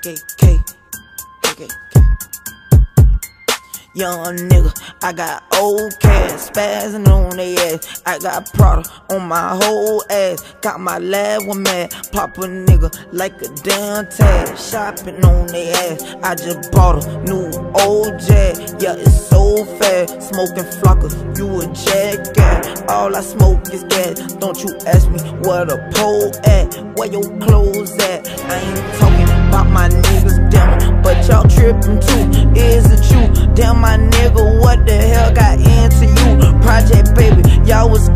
KKK. Young nigga, I got old cash, spazzing on they ass. I got Prada on my whole ass. Got my lab one mad, pop a nigga like a damn tag. Shopping on they ass. I just bought a new old jag. Yeah, it's so fast. Smoking flocker, you a jackass. All I smoke is gas. Don't you ask me where the pole at, where your Damn, my nigga, what the hell got into you? Project baby, y'all was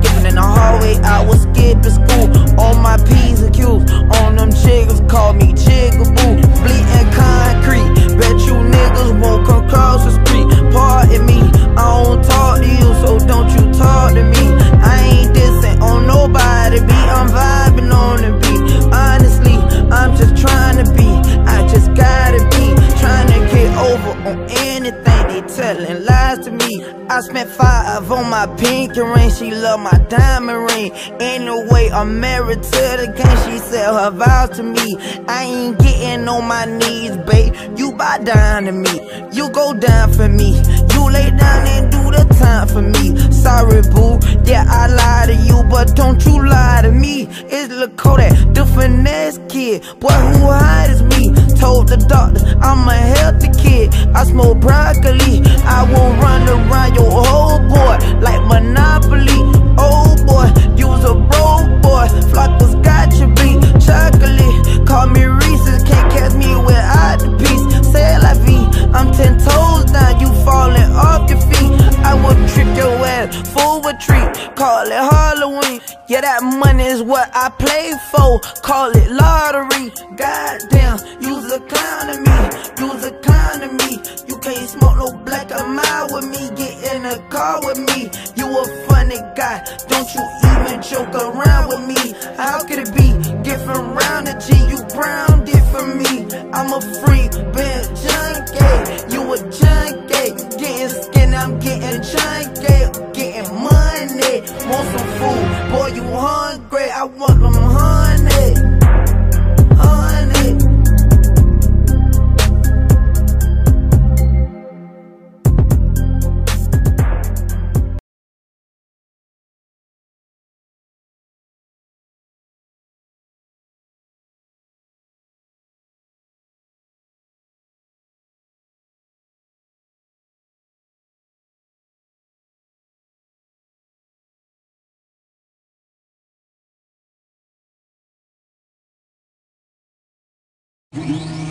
they telling lies to me. I spent five on my pinky ring, she love my diamond ring. Anyway, I'm married to the game, she said her vows to me. I ain't getting on my knees, babe. You bow down to me, you go down for me. You lay down and do the time for me. Sorry, boo, yeah, I lie to you, but don't you lie to me. It's Lil Kodak, the finesse kid. Boy, who hide me? Told the doctor I'm a healthy kid. I smoke broccoli. I will run around your whole boy like Monopoly. Oh boy, you's a broke boy. Flockers got you beat. Chocolate, call me Reese's. Can't catch me without the piece. Say la vie. I'm ten toes down. You falling off your feet. I will trip your ass. Full retreat. Call it Halloween. Yeah, that money is what I play for. Call it lottery. Goddamn, you's a clown to me. You's a clown to me. You can't smoke no black or mild with me. Get in a car with me. You a funny guy. Don't you even joke around with me. How could it be different round the G? You grounded for me. I'm a free been junkie. You a junkie. Getting skin, I'm getting junkie. Getting Want some food. Boy, you hungry. I want them honey. Música